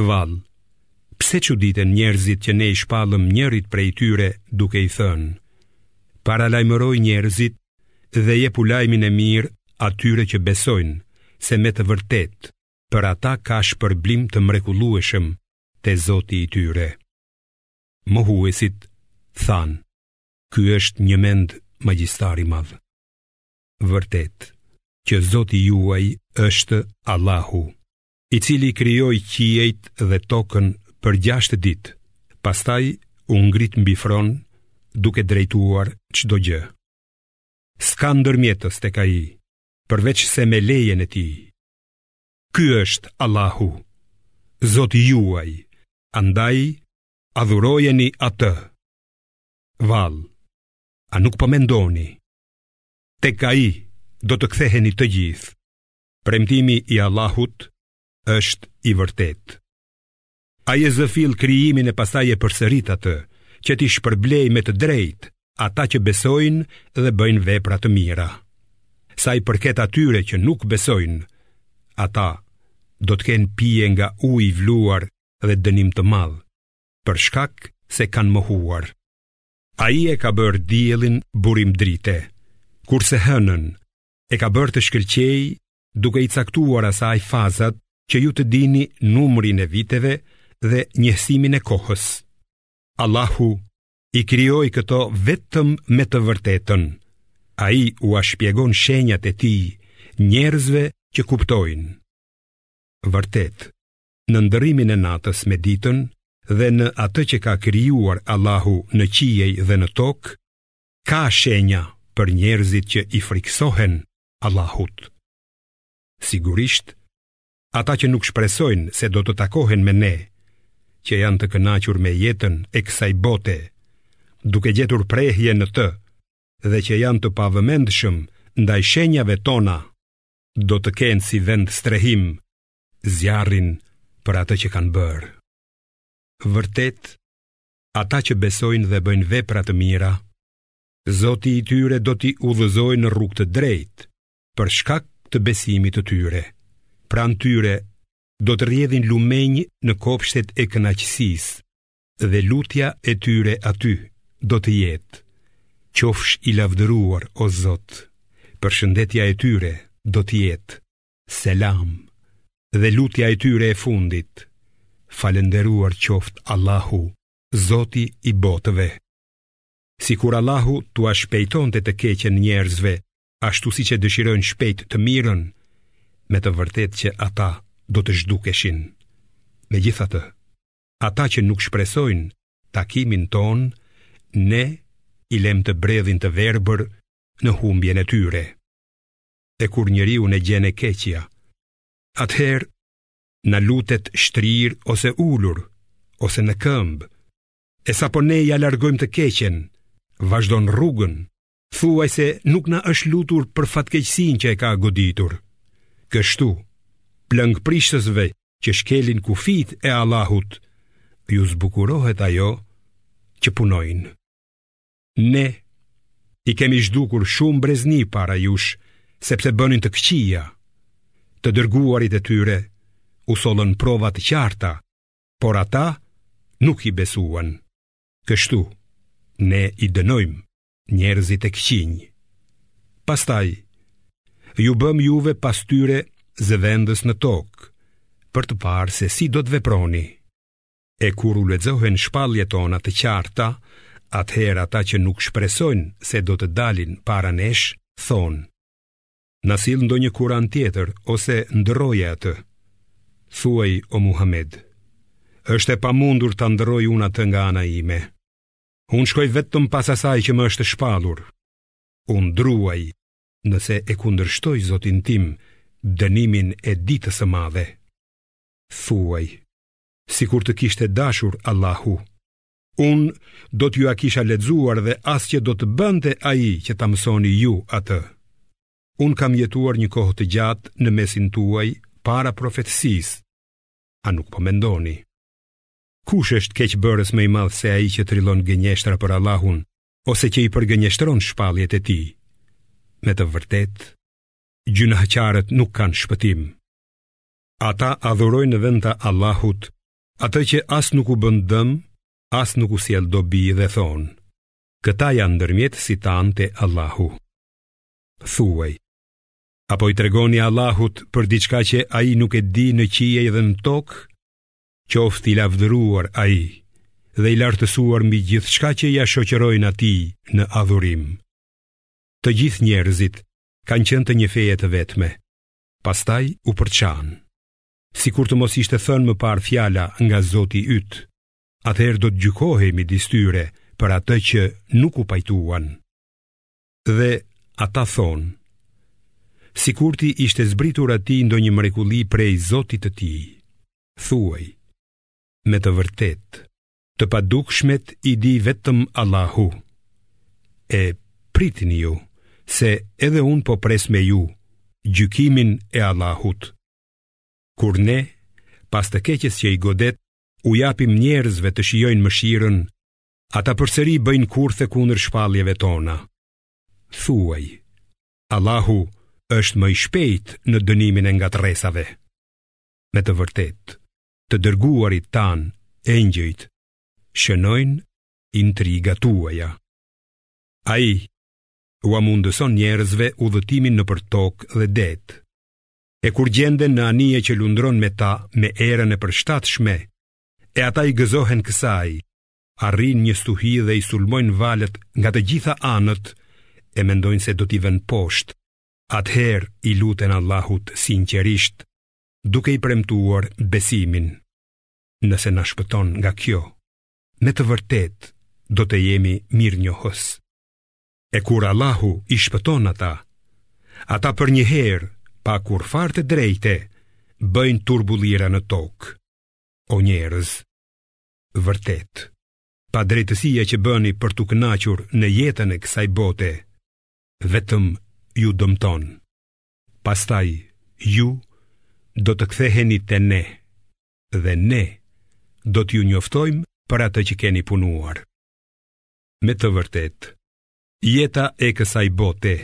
Vallë, pse çuditen njerëzit që ne i shpallëm njërit prej tyre duke i thënë: Paralajmëroji njerëzit dhe jepu lajmin e mirë atyre që besojnë se me të vërtetë për ata ka shpërblim të mrekullueshëm te Zoti i tyre. Mohuesit thanë: Ky është njëmend magjistar i madh. Vërtet, që Zoti juaj është Allahu. i cili krijoi qiejt dhe tokën për gjashtë ditë, pastaj u ngrit mbi fron duke drejtuar çdo gjë. S'ka ndërmjetës tek ai, përveçse me lejen e tij. Ky është Allahu, Zoti juaj, andaj adhurojeni atë. Vallë, a nuk po mendoni? Tek ai do të ktheheni të gjithë. Premtimi i Allahut është i vërtetë. Ai e zë fill krijimin e pastaj e përsërit atë, që t'i shpërblejë me të drejtë, ata që besojnë dhe bëjnë vepra të mira. Sa i përket atyre që nuk besojnë, ata do të kenë pije nga uji i valuar dhe dënim të madh, për shkak se kanë mohuar. Ai e ka bërë diellin burim drite, kurse hënën e ka bërë të shkëlqejë duke i caktuar asaj fazat që ju të dini numrin e viteve dhe njehsimin e kohës. Allahu i krijoi këto vetëm me të vërtetën. Ai ua shpjegon shenjat e tij njerëzve që kuptojnë. Vërtet, në ndërrimin e natës me ditën dhe në atë që ka krijuar Allahu në qiej dhe në tokë, ka shenja për njerëzit që i frikësohen Allahut. Sigurisht, ata që nuk shpresojnë se do të takohen me ne, që janë të kënaqur me jetën e kësaj bote, duke gjetur prehje në të dhe që janë të pavëmendshëm ndaj shenjave tona, do të kenë si vendstrehim zjarrin për atë që kanë bërë. Vërtet, ata që besojnë dhe bëjnë vepra të mira, Zoti i tyre do t'i udhëzojë në rrugë të drejtë për shkak të besimit të tyre. Pranë tyre do të rrjedhin lumenj në kopshtet e kënaqësisë dhe lutja e tyre aty do të jetë. Qofsh i lavdëruar o Zot. Përshëndetja e tyre do të jetë Selam dhe lutja e tyre e fundit, Falënderuar qoftë Allahu, Zoti i botëve. Sikur Allahu t'ua shpejtonte të keqen njerëzve, ashtu siç e dëshirojnë shpejt të mirën, me të vërtetë që ata do të zhdukeshin. Megjithatë, ata që nuk shpresojnë takimin tonë, ne i lëmë të bredhin të verbër në humbjen e tyre. e kur njeriun e gjen e keqja. Atëherë, na lutet shtrirë ose ulur, ose në këmbë, e sapo ne ia largojmë të keqen, vazhdon rrugën, thuajse nuk na është lutur për fatkeqësinë që e ka goditur. Kështu, plëngprishësve që shkelin kufijtë e Allahut, u zbukurohet ajo që punojnë. Ne i kemi zhdukur shumë brezni para jush, sepse bënin të këqija. Të dërguarit e tyre u sollën prova të qarta, por ata nuk i besuan. Kështu, ne i dënojmë njerëzit e këqinj. Pastaj, ju bëmë juve pas tyre zëvendës në tokë, për të parë se si do të veproni. E kur u lexohen shpalljet tona të qarta, atëherë ata që nuk shpresojnë se do të dalin para nesh, thonë: Na sill ndonjë Kur'an tjetër ose ndërroje atë. Thuaj o Muhammed: Është e pamundur ta ndërroj unë atë nga ana ime. Unë shkoj vetëm pas asaj që më është shpallur. Unë druaj nëse e kundërshtoj Zotin tim dënimin e ditës së madhe. Thuaj: sikur të kishte dashur Allahu. Unë do t'jua kisha lexuar dhe as që do të bënte ai që ta mësoni ju atë. Unë kam jetuar një kohë të gjatë në mesin tuaj para profetësisë, a nuk po mendoni. Kush është keqbërës më i madh se ai që trillon gënjeshtra për Allahun, ose që i përgënjeshtron shpalljet e tij? Me të vërtetë, gjynahqarët nuk kanë shpëtim. Ata adhurojnë në vend të Allahut atë që as nuk u bën dëm, as nuk u sjell dobi dhe thonë: Këta janë ndërmjetësit tanë te Allahu. Thuaj: Apo i tregoni Allahut për diçka që ai nuk e di në qiej dhe në tokë? Qoftë i lavdëruar ai dhe i lartësuar mbi gjithçka që ia shoqërojnë atij në adhurim. Të gjithë njerëzit kanë qenë të një feje të vetme. Pastaj u përçanë. Sikur të mos ishte thënë më parë fjala nga Zoti yt, atëherë do të gjykohej midis tyre për atë që nuk u pajtuan. Dhe ata thonë, sikur t'i ishte zbritur atij ndonjë mrekulli prej Zotit të tij, thuaj, me të vërtetë. Të padukshmet i di vetëm Allahu. E pritni ju se edhe unë po pres me ju gjykimin e Allahut. Kur ne pas të keqes që i godet u japim njerëzve të shijojnë mëshirën, ata përsëri bëjnë kurthe kundër shpalljeve tona. Thuaj, Allahu është më i shpejt në dënimin e ngatërresave. Me të vërtetë, të dërguarit tanë engjëjt shënojnë intrigat tuaja. Ai ua mundëson njerëzve udhëtimin nëpër tokë dhe det. E kur gjenden në anije që lundron me ta me erën e përshtatshme, e ata i gëzohen kësaj, arrin një stuhi dhe i sulmojnë valët nga të gjitha anët e mendojnë se do t'i vënë poshtë, atëherë i luten Allahut sinqerisht duke i premtuar besimin. Nëse na shpëton nga kjo, me të vërtetë do të jemi mirënjohës. E kur Allahu i shpëton ata, ata përnjëherë, pa kurrfarë të drejte, bëjnë turbullira në tokë. O njerëz, vërtet, padrejtësia që bëni për t'u kënaqur në jetën e kësaj bote, vetëm ju dëmton. Pastaj ju do të ktheheni te ne dhe ne do t'ju njoftojmë për atë që keni punuar. Me të vërtetë, jeta e kësaj bote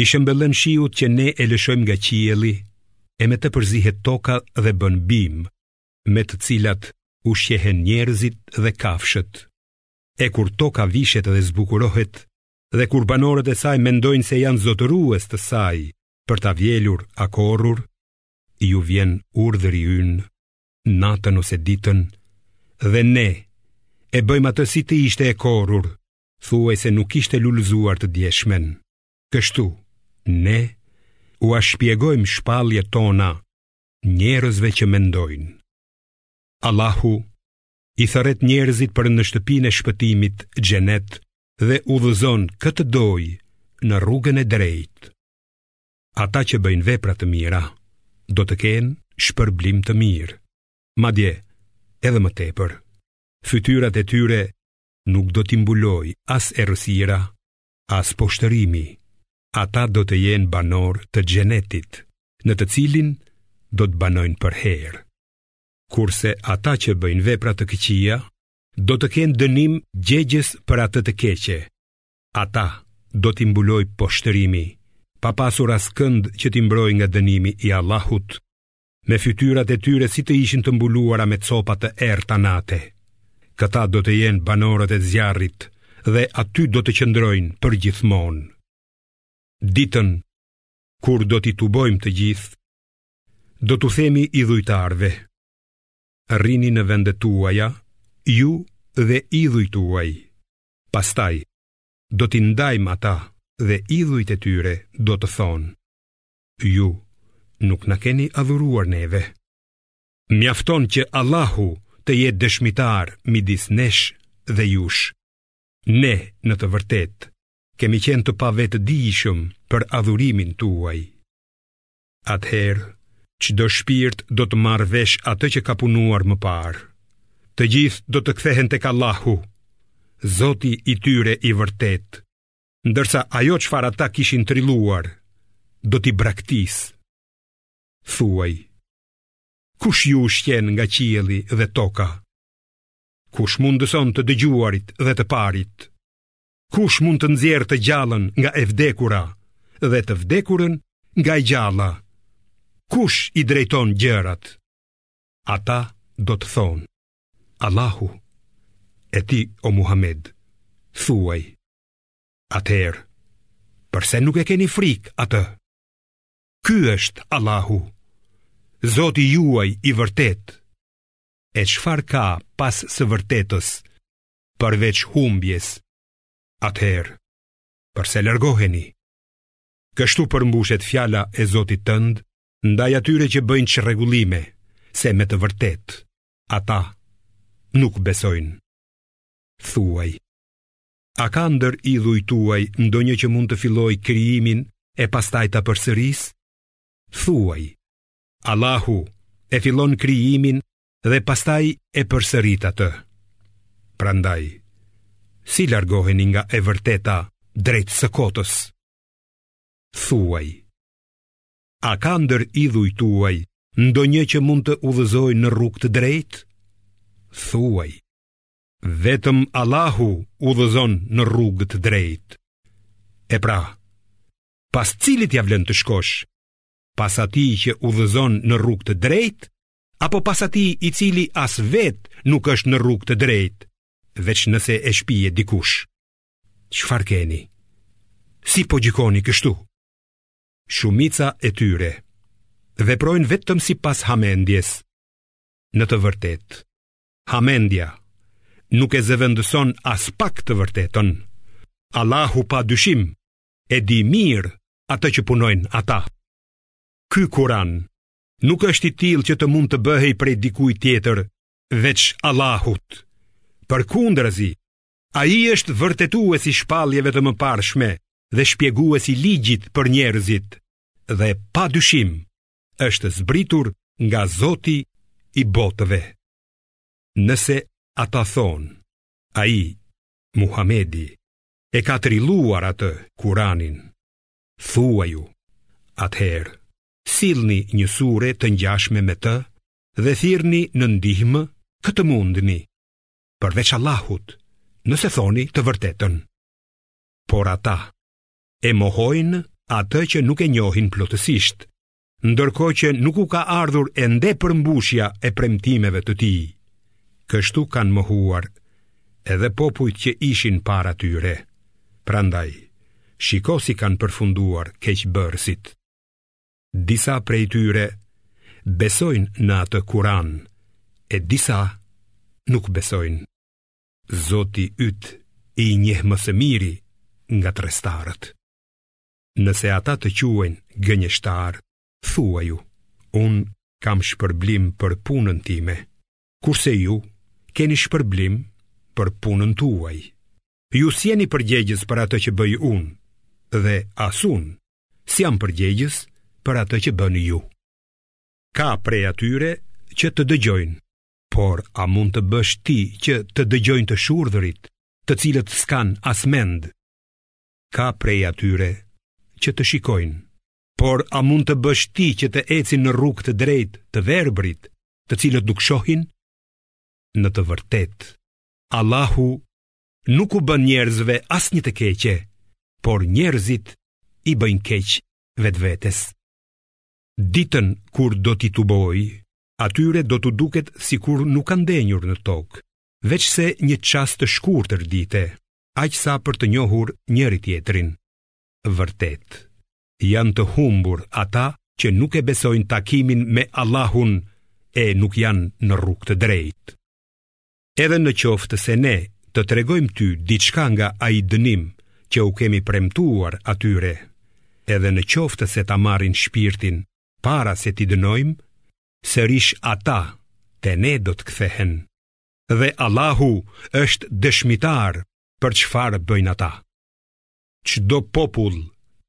i shëmbëllen shiut që ne e lëshojmë nga qielli e me të përzihet toka dhe bën bimë, me të cilat ushqehen njerëzit dhe kafshët. E kur toka vishet dhe zbukurohet, dhe kur banorët e saj mendojnë se janë zotërues të saj për ta vjelur a korrur, u vjen urdhëri ynë natën ose ditën dhe ne e bëjmë atë si të ishte e korrur, thuajse nuk kishte lulëzuar të djeshmen. Kështu, ne ua shpjegojmë shpalljet tona njerëzve që mendojnë. Allahu i thërret njerëzit për në shtëpinë e shpëtimit xhenet dhe udhëzon kë të dojë në rrugën e drejtë. Ata që bëjnë vepra të mira do të kenë shpërblim të mirë. Madje edhe më tepër, fytyrat e tyre nuk do t'i mbulojë as errësira, as poshtërimi. Ata do të jenë banorë të xhenetit, në të cilin do të banojnë përherë. kurse ata që bëjnë vepra të këqija do të kenë dënim gjegjës për atë të keqe. Ata do t'i mbulojë poshtërimi, pa pasur askënd që t'i mbrojë nga dënimi i Allahut, me fytyrat e tyre si të ishin të mbuluara me copa të errëta nate. Këta do të jenë banorët e zjarrit dhe aty do të qëndrojnë përgjithmonë. Ditën, kur do t'i tubojmë të gjithë, Do t'u themi idhujtarëve, rrini në vendet tuaja, ju dhe idhujt tuaj. Pastaj, do t'i ndajmë ata dhe idhujt e tyre do të thonë, ju nuk na keni adhuruar neve. Mjafton që Allahu të jetë dëshmitar midis nesh dhe jush. Ne, në të vërtetë, kemi qenë të pavetëdijshëm për adhurimin tuaj. atëherë çdo shpirt do të marrë vesh atë që ka punuar më parë. Të gjithë do të kthehen tek Allahu, Zoti i tyre i vërtetë, ndërsa ajo çfarë ata kishin trilluar do t'i braktisë. Thuaj, kush ju ushqen nga qielli dhe toka? Kush mundëson të dëgjuarit dhe të parit? Kush mund të nxjerrë të gjallën nga e vdekura dhe të vdekurën nga e gjalla? Kush i drejton gjërat? Ata do të thonë, Allahu, e ti o Muhamed, thuaj, atëherë, përse nuk e keni frikë atë? Ky është Allahu, Zoti juaj i vërtetë, e çfarë ka pas së vërtetës, përveç humbjes, atëherë, përse largoheni? Kështu përmbushet fjala e Zotit tënd, ndaj atyre që bëjnë çrregullime, se me të vërtetë, ata nuk besojnë. Thuaj, a ka ndër idhujt tuaj ndonjë që mund të fillojë krijimin e pastaj ta përsërisë? Thuaj, Allahu e fillon krijimin dhe pastaj e përsërit atë. Prandaj, si largoheni nga e vërteta drejt së kotës? Thuaj, a ka ndër idhujt tuaj ndonjë që mund të udhëzojë në rrugë të drejtë? Thuaj, vetëm Allahu udhëzon në rrugë të drejtë. E pra, pas cilit ia vlen të shkosh, pas atij që udhëzon në rrugë të drejtë, apo pas atij i cili as vetë nuk është në rrugë të drejtë, veç nëse e shpie dikush. Çfarë keni? Si po gjykoni kështu? Shumica e tyre veprojnë vetëm sipas hamendjes. Në të vërtetë, hamendja nuk e zëvendëson aspak të vërtetën. Allahu pa dyshim e di mirë atë që punojnë ata. Ky Kuran nuk është i tillë që të mund të bëhej prej dikuj tjetër veç Allahut. Përkundrazi, ai është vërtetues i shpalljeve të mëparshme dhe shpjegues i ligjit për njerëzit dhe pa dyshim është zbritur nga Zoti i botëve. Nëse ata thonë, ai, Muhamedi, e ka trilluar atë Kuranin, thuaju, atëherë, sillni një sure të ngjashme me të dhe thirrni në ndihmë kë të mundni, përveç Allahut, nëse thoni të vërtetën. Por ata e mohojnë atë që nuk e njohin plotësisht, ndërkohë që nuk u ka ardhur ende përmbushja e premtimeve të tij. Kështu kanë mohuar edhe popujt që ishin para tyre. Prandaj, shiko si kanë përfunduar keqbërësit. Disa prej tyre besojnë në atë Kur'an e disa nuk besojnë. Zoti yt i njeh më së miri ngatërrestarët. Nëse ata të quajnë gënjeshtar, thuaju, unë kam shpërblim për punën time, kurse ju keni shpërblim për punën tuaj. Ju s'jeni përgjegjës për atë që bëj unë, dhe as unë s'jam përgjegjës për atë që bëni ju. Ka prej atyre që të dëgjojnë, por a mund të bësh ti që të dëgjojnë të shurdhërit, të cilët s'kan as mend? Ka prej atyre që të shikojnë, por a mund të bësh ti që të ecin në rrugë të drejtë të verbërit, të cilët nuk shohin? Në të vërtetë, Allahu nuk u bën njerëzve asnjë të keqe, por njerëzit i bëjnë keq vetvetes. Ditën kur do t'i tubojë, atyre do t'u duket sikur nuk kanë ndenjur në tokë, veçse një çast të shkurtër dite, aq sa për të njohur njëri-tjetrin. Vërtet, janë të humbur ata që nuk e besojnë takimin me Allahun e nuk janë në rrugë të drejtë. Edhe në qoftë se ne të tregojmë ty diçka nga ai dënim që u kemi premtuar atyre, edhe në qoftë se ta marrin shpirtin para se t'i dënojmë, sërish ata te ne do të kthehen. Dhe Allahu është dëshmitar për çfarë bëjnë ata. Çdo popull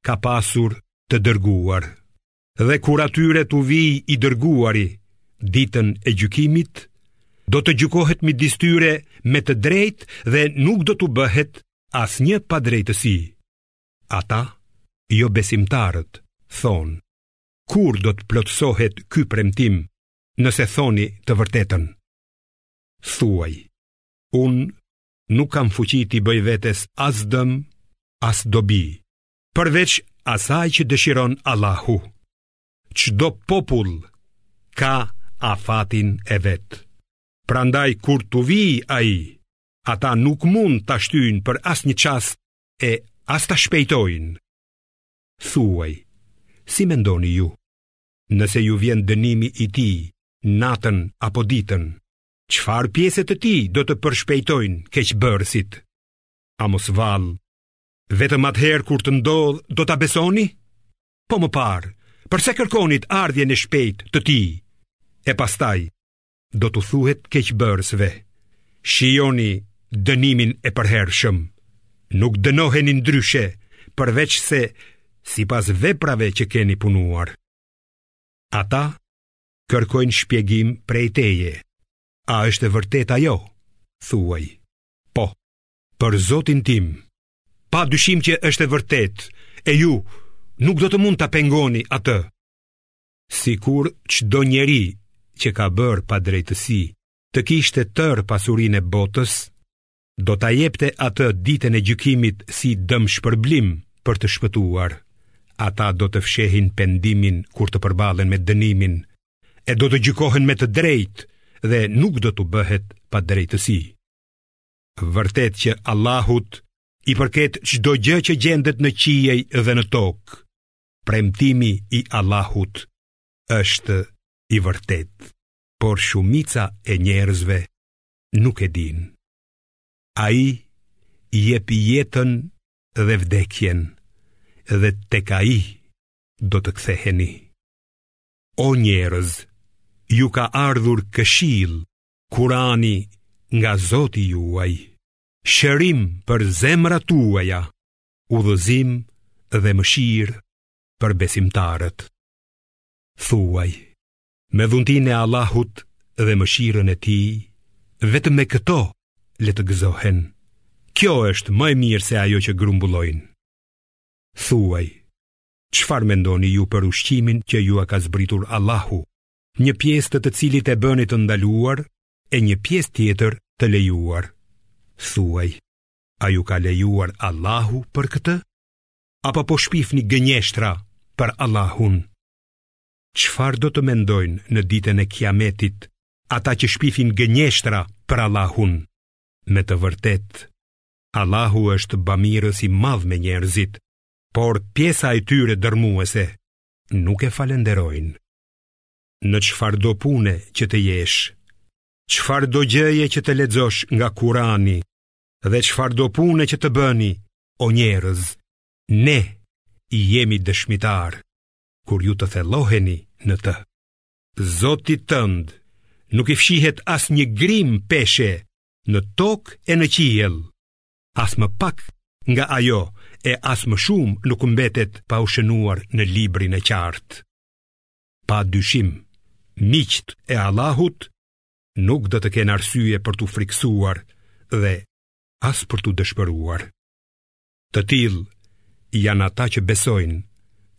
ka pasur të dërguar. Dhe kur atyre t'u vijë i dërguari ditën e gjykimit, do të gjykohet midis tyre me të drejtë dhe nuk do t'u bëhet asnjë padrejtësi. Ata, jobesimtarët, thonë, kur do të plotësohet ky premtim nëse thoni të vërtetën? Thuaj, unë nuk kam fuqi t'i bëj vetes as dëm, as dobi, përveç asaj që dëshiron Allahu. Çdo popull ka afatin e vet. Prandaj kur t'u vijë ai, ata nuk mund ta shtyjnë për asnjë çast e as ta shpejtojnë. Thuaj, si mendoni ju? Nëse ju vjen dënimi i tij, natën apo ditën, çfarë pjese të tij do të përshpejtojnë keqbërësit? A mos vallë, Vetëm atëherë kur të ndodhë do ta besoni? Po më parë, përse kërkonit ardhjen e shpejtë të tij? E pastaj, do t'u thuhet keqbërësve. Shijoni dënimin e përhershëm. Nuk dënoheni ndryshe, përveçse sipas veprave që keni punuar. Ata kërkojnë shpjegim prej teje. A është e vërtetë ajo? Thuaj. Po. Për Zotin tim, pa dyshim që është e vërtetë, e ju nuk do të mund ta pengoni atë. Sikur çdo njeri që ka bërë padrejtësi, të kishte tërë pasurinë e botës, do ta jepte atë ditën e gjykimit si dëmshpërblim për të shpëtuar. Ata do të fshehin pendimin kur të përbalen me dënimin, e do të gjykohen me të drejtë dhe nuk do t'u bëhet padrejtësi. Vërtet që Allahut i përket çdo gjë që gjendet në qiej dhe në tokë. Premtimi i Allahut është i vërtetë, por shumica e njerëzve nuk e dinë. Ai jep jetën dhe vdekjen dhe tek ai do të ktheheni. O njerëz, ju ka ardhur këshillë Kurani nga Zoti juaj, shërim për zemrat tuaja, udhëzim dhe mëshirë për besimtarët. Thuaj, me dhuntinë e Allahut dhe mëshirën e tij, vetëm me këto le të gëzohen. Kjo është më e mirë se ajo që grumbullojnë. Thuaj, çfarë mendoni ju për ushqimin që jua ka zbritur Allahu, një pjesë të së cilit e bëni të ndaluar e një pjesë tjetër të lejuar. Thuaj, a ju ka lejuar Allahu për këtë? Apo po shpifni gënjeshtra për Allahun? Çfarë do të mendojnë në ditën e kiametit ata që shpifin gënjeshtra për Allahun? Me të vërtetë, Allahu është bamirës i madh me njerëzit, por pjesa e tyre dërmuese nuk e falënderojnë. Në çfarëdo pune që të jesh, çfarëdo gjëje që të lexosh nga Kurani dhe çfarëdo pune që të bëni, o njerëz, ne jemi dëshmitarë kur ju të thelloheni në të. Zotit tënd nuk i fshihet asnjë grimë peshe në tokë e në qiell, as më pak nga ajo e as më shumë nuk mbetet pa u shënuar në librin e qartë. Pa dyshim, miqtë e Allahut nuk do të kenë arsye për t'u frikësuar dhe as për t'u dëshpëruar. Të tillë janë ata që besojnë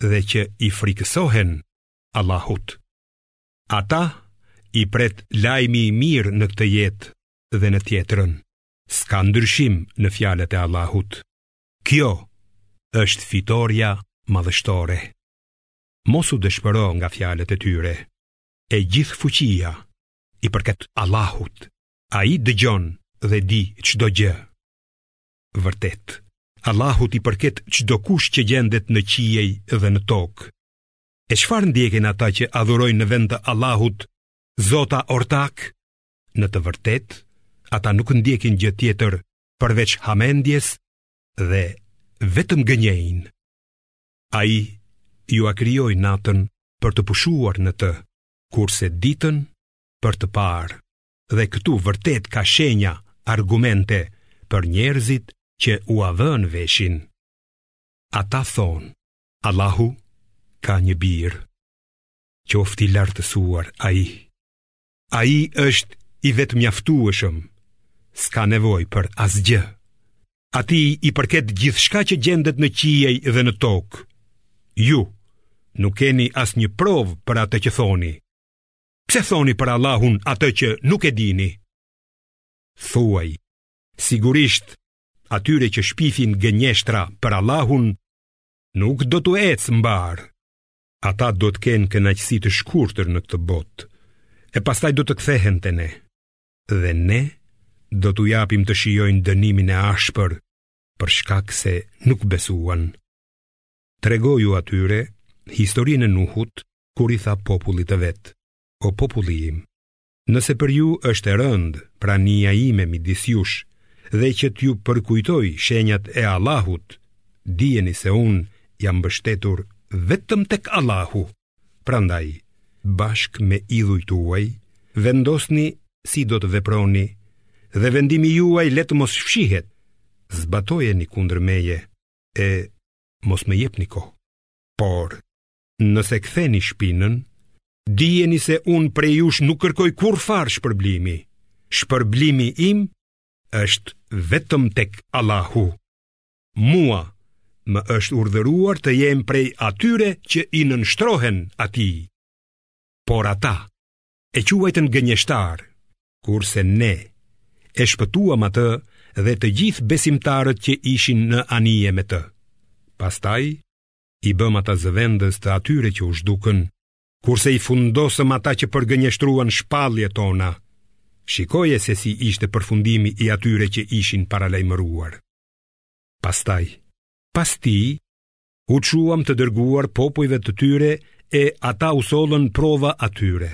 dhe që i frikësohen Allahut. Ata i pret lajmi i mirë në këtë jetë dhe në tjetrën. S'ka ndryshim në fjalët e Allahut. Kjo është fitorja madhështore. Mos u dëshpëro nga fjalët e tyre. E gjithë fuqia i përket Allahut. Ai dëgjon dhe di çdo gjë. Vërtet, Allahut i përket çdokush që gjendet në qiej dhe në tokë. E çfarë ndjekin ata që adhurojnë në vend të Allahut zota ortakë? Në të vërtetë, ata nuk ndjekin gjë tjetër përveç hamendjes dhe vetëm gënjejnë. Ai jua krijoi natën për të pushuar në të, kurse ditën për të parë. Dhe këtu vërtet ka shenja, argumente për njerëzit që ua vënë veshin. Ata thonë, Allahu ka një bir. Qoftë i lartësuar Ai. Ai është i vetëmjaftueshëm, s'ka nevojë për asgjë. Atij i përket gjithçka që gjendet në qiej dhe në tokë. Ju, nuk keni asnjë provë për atë që thoni. Pse thoni për Allahun atë që nuk e dini? Thuaj, sigurisht, atyre që shpifin gënjeshtra për Allahun, nuk do t'u ecë mbarë. Ata do të kenë kënaqësi të shkurtër në këtë botë, e pastaj do të kthehen te ne. Dhe ne do t'u japim të shijojnë dënimin e ashpër për shkak se nuk besuan. Tregoju atyre historinë e Nuhut kur i tha popullit të vet: O populli im, Nëse për ju është e rëndë prania ime midis jush dhe që t'ju përkujtoj shenjat e Allahut, dijeni se unë jam mbështetur vetëm tek Allahu. Prandaj, bashkë me idhujt tuaj, vendosni si do të veproni dhe vendimi juaj le të mos fshihet. Zbatojeni kundër meje e mos më jepni kohë. Por, Nëse ktheni shpinën, dijeni se unë prej jush nuk kërkoj kurrfarë shpërblimi. Shpërblimi im është vetëm tek Allahu. Mua më është urdhëruar të jem prej atyre që i nënshtrohen Atij. Por ata e quajtën gënjeshtar, kurse ne e shpëtuam atë dhe të gjithë besimtarët që ishin në anije me të. Pastaj, i bëmë ata zëvendës të atyre që u zhdukën, kurse i fundosëm ata që përgënjeshtruan shpalljet tona. Shikoje se si ishte përfundimi i atyre që ishin paralajmëruar. Pastaj, pas tij, u çuam të dërguar popujve të tyre e ata u sollën prova atyre,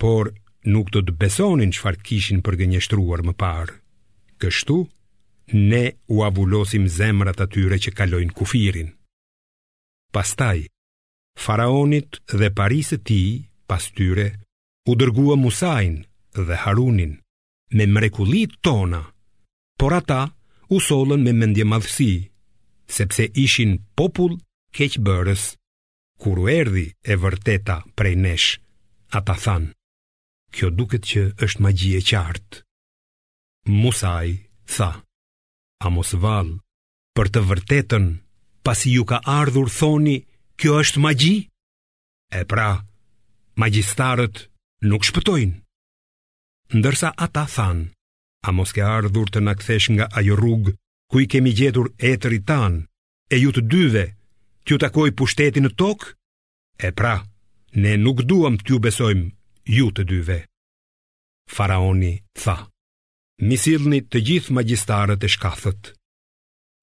por nuk do të besonin çfarë të kishin përgënjeshtruar më parë. Kështu, Ne ua vulosim zemrat atyre që kalojnë kufirin. Pastaj, faraonit dhe parisë së tij, pas tyre, u dërguam Musain dhe Harunin, me mrekullitë tona, por ata u sollën me mendjemadhësi, sepse ishin popull keqbërës, kur u erdhi e vërteta prej nesh, ata thanë, kjo duket që është magji e qartë. Musai tha, A mos vallë, për të vërtetën, pasi ju ka ardhur thoni, kjo është magji? E pra, magjistarët nuk shpëtojnë. Ndërsa ata thanë, A mos ke ardhur të na kthesh nga ajo rrugë ku i kemi gjetur etërit tanë e ju të dyve t'ju takojë pushteti në tokë? E pra, ne nuk duam t'ju besojmë ju të dyve. Faraoni tha, M'i sillni të gjithë magjistarët e shkathët.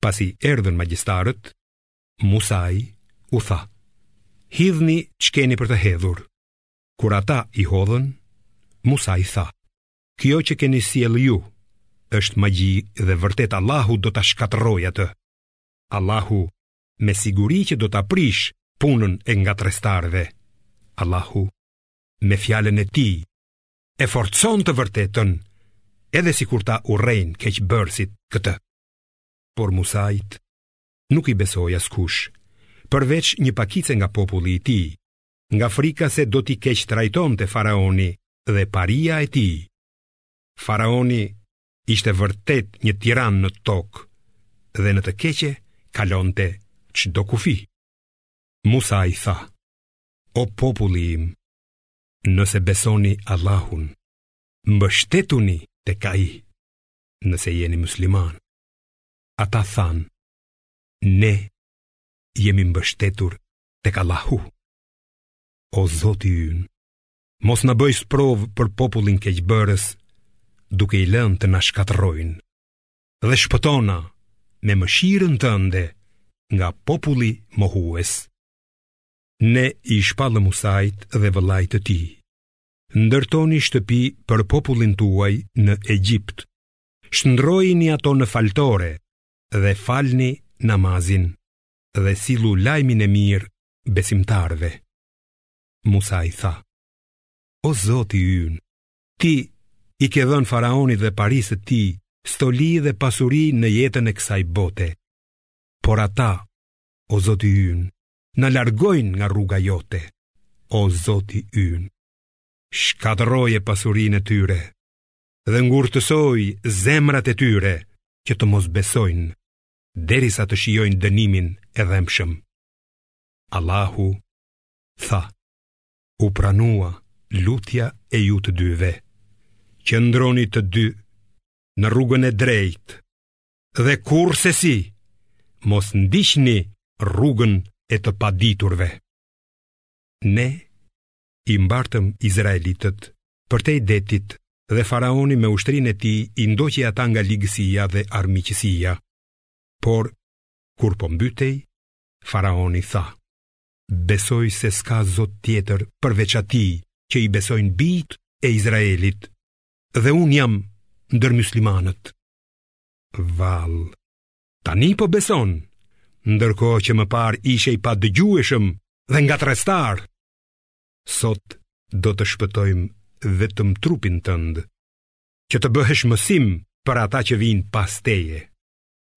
Pasi erdhën magjistarët, Musai u tha, Hidhni ç'keni për të hedhur. Kur ata i hodhën, Musai tha, Kjo që keni sjellë ju, është magji dhe vërtet Allahu do ta shkatërrojë atë. Allahu me siguri që do ta prishë punën e ngatërrestarëve. Allahu me fjalën e tij e forcon të vërtetën, edhe sikur ta urrejnë keqbërësit këtë. Por Musait nuk i besoi askush, përveç një pakice nga populli i tij, nga frika se do t'i keqtrajtonte faraoni dhe paria e tij. Faraoni ishte vërtet një tiran në tokë dhe në të keqe kalonte çdo kufi. Musai tha, o populli im, Nëse besoni Allahun, mbështetuni tek ai, nëse jeni myslimanë. Ata thanë, ne jemi mbështetur tek Allahu. O Zoti ynë, mos na bëj sprovë për popullin keqbërës, duke i lënë të na shkatërrojnë, dhe shpëtona me mëshirën tënde nga populli mohues. Ne i shpallëm Musait dhe vëllait të tij. Ndërtoni shtëpi për popullin tuaj në Egjipt. Shndërrojini ato në faltore dhe falni namazin dhe sillu lajmin e mirë besimtarëve. Musai tha: O Zoti ynë, ti i ke dhënë faraonit dhe parisë të tij stoli dhe pasuri në jetën e kësaj bote. Por ata, o Zoti ynë, na largojnë nga rruga jote, o Zoti ynë. Shkatërroje pasurinë e tyre dhe ngurtësoji zemrat e tyre që të mos besojnë, derisa të shijojnë dënimin e dhembshëm. Allahu tha: U pranua lutja e ju të dyve. Qëndroni të dy në rrugën e drejtë dhe kurrsesi, mos ndiqni rrugën e të paditurve. Ne i mbartëm Izraelitët përtej detit dhe faraoni me ushtrinë e tij i ndoqi ata nga ligësia dhe armiqësia. Por, kur po mbytej, faraoni tha, besoj se s'ka zot tjetër përveç atij që i besojnë bijtë e Izraelit dhe unë jam ndër myslimanët. Vallë, tani po beson, ndërkohë që më parë ishe i padëgjueshëm dhe ngatërrestar. Sot do të shpëtojmë vetëm trupin tënd, që të bëhesh mësim për ata që vijnë pas teje.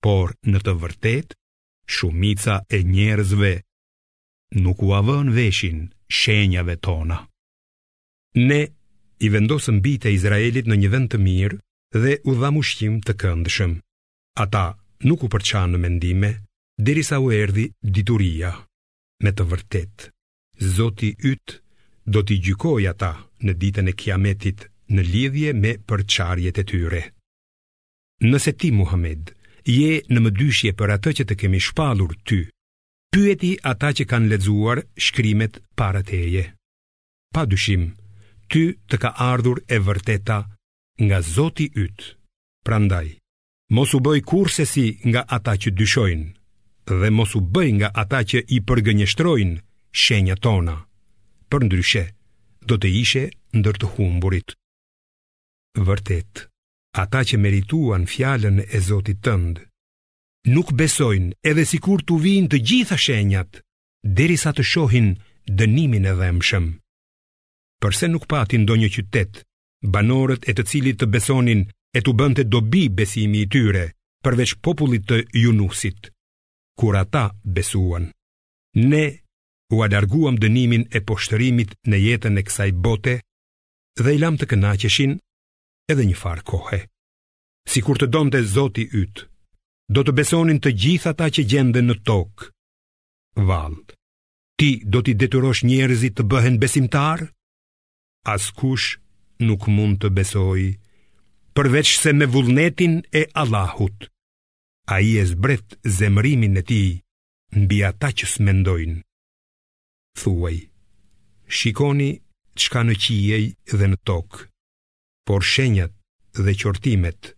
Por në të vërtetë, shumica e njerëzve nuk ua vënë veshin shenjave tona. Ne i vendosëm bijtë e Izraelit në një vend të mirë dhe u dhamë ushqim të këndshëm. Ata nuk u përçanë në mendime, derisa u erdhi dituria. Me të vërtetë, Zoti yt do t'i gjykojë ata në Ditën e Kiametit në lidhje me përçarjet e tyre. Nëse ti, Muhamed, je në mëdyshje për atë që të kemi shpallur ty, pyeti ata që kanë lexuar shkrimet para teje. Pa dyshim, ty të ka ardhur e vërteta nga Zoti yt. Prandaj, mos u bëj kurrsesi nga ata që dyshojnë dhe mos u bëj nga ata që i përgënjeshtrojnë shenjat tona. Përndryshe, do të ishe ndër të humburit. Vërtet, ata që merituan fjalën e Zotit tënd nuk besojnë edhe sikur t'u vijnë të gjitha shenjat derisa të shohin dënimin e dhembshëm. Përse nuk pati ndonjë qytet, banorët e të cilit të besonin e t'u bënte dobi besimi i tyre, përveç popullit të Junusit, kur ata besuan. Ne ua larguam dënimin e poshtërimit në jetën e kësaj bote dhe i lamë të kënaqeshin edhe njëfarë kohe. Sikur të donte Zoti yt, do të besonin të gjithë ata që gjenden në tokë, Vallë, ti do t'i detyrosh njerëzit të bëhen besimtarë? Askush nuk mund të besojë, përveçse me vullnetin e Allahut. Ai e zbret zemërimin e tij mbi ata që s'mendojnë. Thuaj, shikoni ç'ka në qiej dhe në tokë, por shenjat dhe qortimet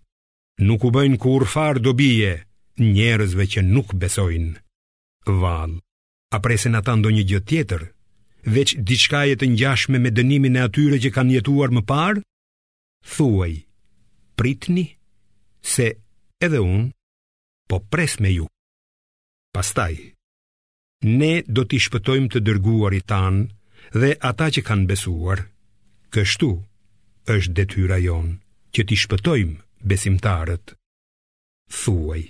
nuk u bëjnë kurrfarë dobie njerëzve që nuk besojnë. Vallë, a presin ata ndonjë gjë tjetër, veç diçka e të ngjashme me dënimin e atyre që kanë jetuar më parë? Thuaj, pritni se edhe unë po pres me ju. Pastaj, Ne do t'i shpëtojmë të dërguarit tanë dhe ata që kanë besuar. Kështu është detyra jonë, që t'i shpëtojmë besimtarët. Thuaj,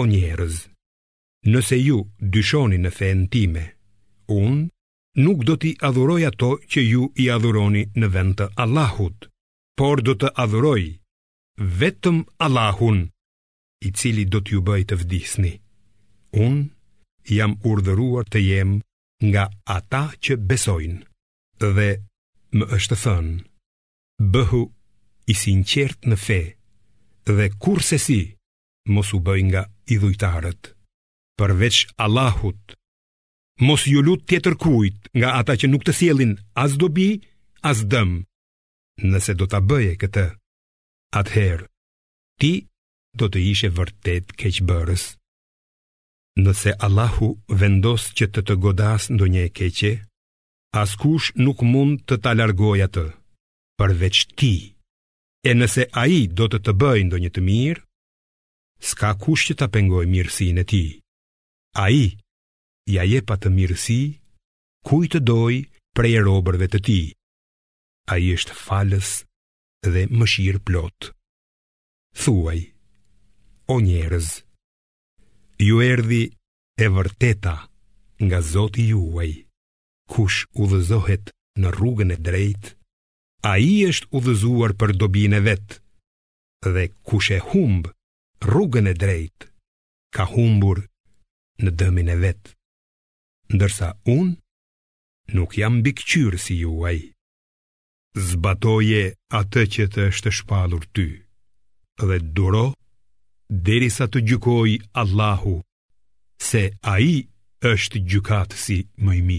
o njerëz, nëse ju dyshoni në fenë time, unë nuk do t'i adhuroj ato që ju i adhuroni në vend të Allahut, por do të adhuroj vetëm Allahun i cili do t'ju bëjë të vdisni. Unë jam urdhëruar të jem nga ata që besojnë dhe më është thënë, bëhu i sinqertë në fe dhe kurrsesi mos u bëj nga idhujtarët, përveç Allahut, mos iu lut tjetërkujt nga ata që nuk të sjellin as dobi, as dëm, nëse do ta bëje këtë, atëherë ti do të ishe vërtet keqbërës. Nëse Allahu vendos që të të godasë ndonjë e keqe, askush nuk mund të ta largojë atë përveç tij. E nëse ai do të të bëjë ndonjë të mirë, s'ka kush që ta pengojë mirësinë e tij. Ai ia jep atë mirësi kujt të dojë prej robërve të tij. Ai është falës dhe mëshirëplotë. Thuaj, o njerëz, ju erdhi e vërteta nga Zoti juaj, kush udhëzohet në rrugën e drejtë, ai është udhëzuar për dobinë e vet, dhe kush e humb rrugën e drejtë, ka humbur në dëmin e vet, ndërsa unë nuk jam mbikëqyrësi juaj. Zbatoje atë që të është shpallur ty dhe duro derisa të gjykojë Allahu se ai është gjykatësi më i mirë.